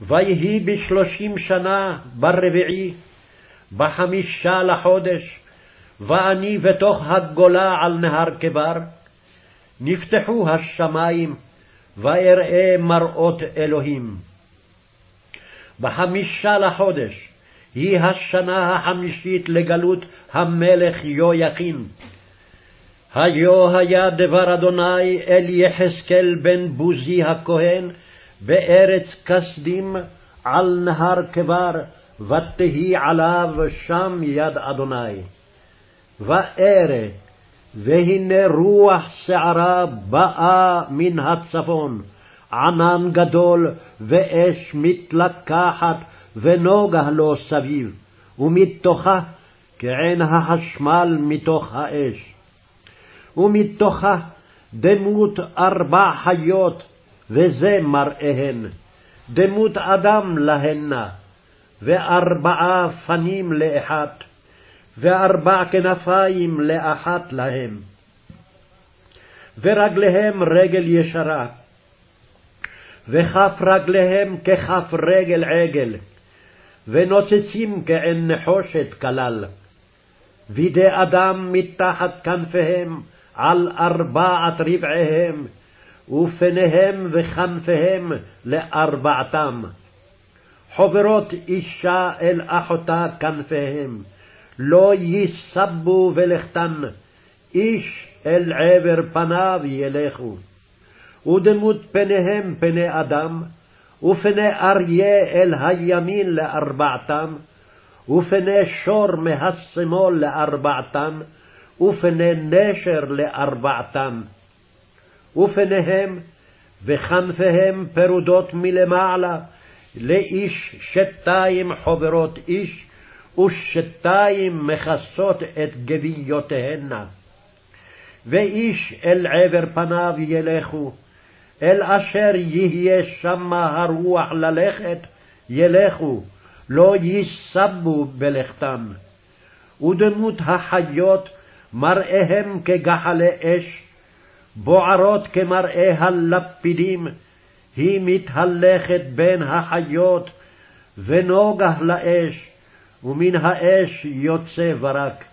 ויהי בשלושים שנה ברביעי, בחמישה לחודש, ואני בתוך הגולה על נהר כבר, נפתחו השמים, ואראה מראות אלוהים. בחמישה לחודש, היא השנה החמישית לגלות המלך יהויכין. היו היה דבר אדוני אל יחזקאל בן בוזי הכהן בארץ כסדים על נהר כבר, ותהי עליו שם יד אדוני. וארא, והנה רוח שערה באה מן הצפון, ענן גדול ואש מתלקחת ונוגה לו סביב, ומתוכה כעין החשמל מתוך האש. ומתוכה דמות ארבע חיות, וזה מראיהן, דמות אדם להנה, וארבעה פנים לאחת, וארבע כנפיים לאחת להם. ורגליהם רגל ישרה, וכף רגליהם ככף רגל עגל, ונוצצים כעין נחושת כלל. וידי אדם מתחת כנפיהם, על ארבעת רבעיהם, ופניהם וכנפיהם לארבעתם. חוברות אישה אל אחותה כנפיהם, לא ייסבו ולכתן, איש אל עבר פניו ילכו. ודמות פניהם פני אדם, ופני אריה אל הימין לארבעתם, ופני שור מהשמאל לארבעתם, ופני נשר לארבעתם. ופניהם וכנפיהם פרודות מלמעלה, לאיש שתיים חוברות איש, ושתיים מכסות את גוויותיהנה. ואיש אל עבר פניו ילכו, אל אשר יהיה שמה הרוח ללכת, ילכו, לא ייסבו בלכתם. ודמות החיות מראיהם כגחלי אש, בוערות כמראה הלפידים, היא מתהלכת בין החיות, ונוגה לאש, ומן האש יוצא ברק.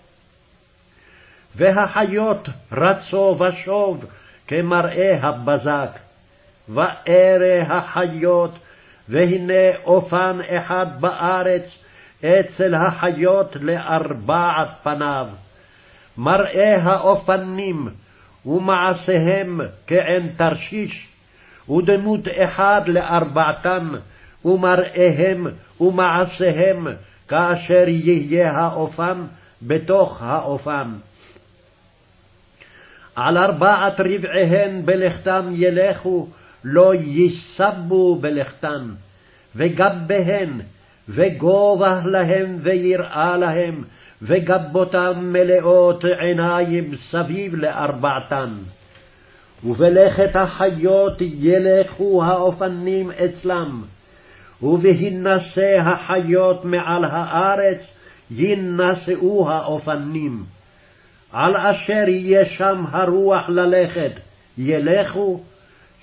והחיות רצו ושוב כמראה הבזק. וארא החיות, והנה אופן אחד בארץ, אצל החיות לארבעת פניו. מראה האופנים ומעשיהם כעין תרשיש, ודמות אחד לארבעתן, ומראיהם ומעשיהם כאשר יהיה האופן בתוך האופן. על ארבעת רבעיהן בלכתם ילכו, לא ייסבו בלכתן, וגביהן, וגובה להם ויראה להם, וגבותם מלאות עיניים סביב לארבעתן. ובלכת החיות ילכו האופנים אצלם, ובהינשא החיות מעל הארץ יינשאו האופנים. על אשר יהיה שם הרוח ללכת, ילכו,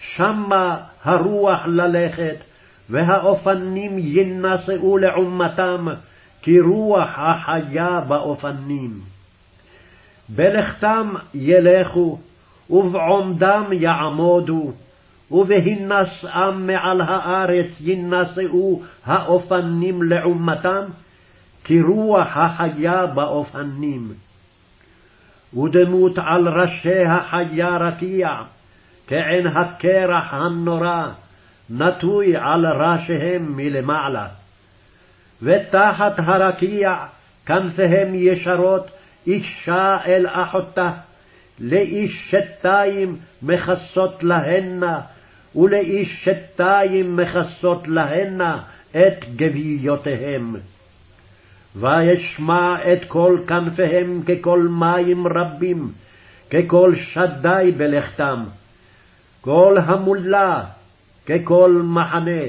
שמה הרוח ללכת, והאופנים יינשאו לעומתם, כי רוח החיה באופנים. בלכתם ילכו, ובעומדם יעמודו, ובהינשאם מעל הארץ יינשאו האופנים לעומתם, כי רוח החיה באופנים. ודמות על ראשי החיה רקיע, כעין הקרח הנורא, נטוי על ראשיהם מלמעלה. ותחת הרקיע כנפיהם ישרות אישה אל אחותה, לאיש שתיים מכסות להנה, ולאיש שתיים מכסות להנה את גוויותיהם. וישמע את קול כנפיהם כקול מים רבים, כקול שדי בלכתם. קול המולה, כקול מחנה,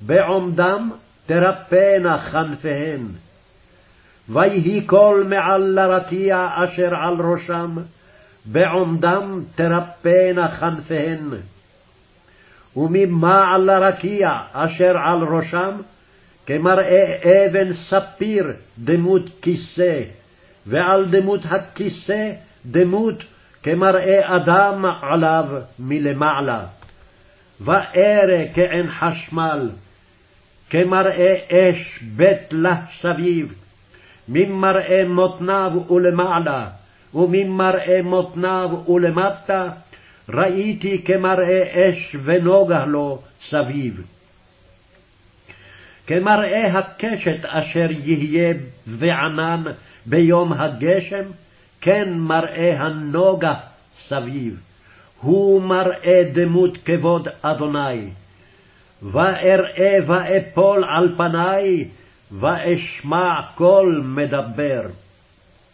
בעומדם תרפאנה כנפיהן. ויהי קול מעל לרקיע אשר על ראשם, בעומדם תרפאנה כנפיהן. וממעל לרקיע אשר על ראשם, כמראה אבן ספיר דמות כיסא, ועל דמות הכיסא דמות כמראה אדם עליו מלמעלה. וארא כעין חשמל, כמראה אש בית לה סביב, ממראה מותניו ולמעלה, וממראה מותניו ולמטה, ראיתי כמראה אש ונוגה לו סביב. כמראה הקשת אשר יהיה בענן ביום הגשם, כן מראה הנוגה סביב. הוא מראה דמות כבוד אדוני. ואראה ואפול על פני, ואשמע קול מדבר.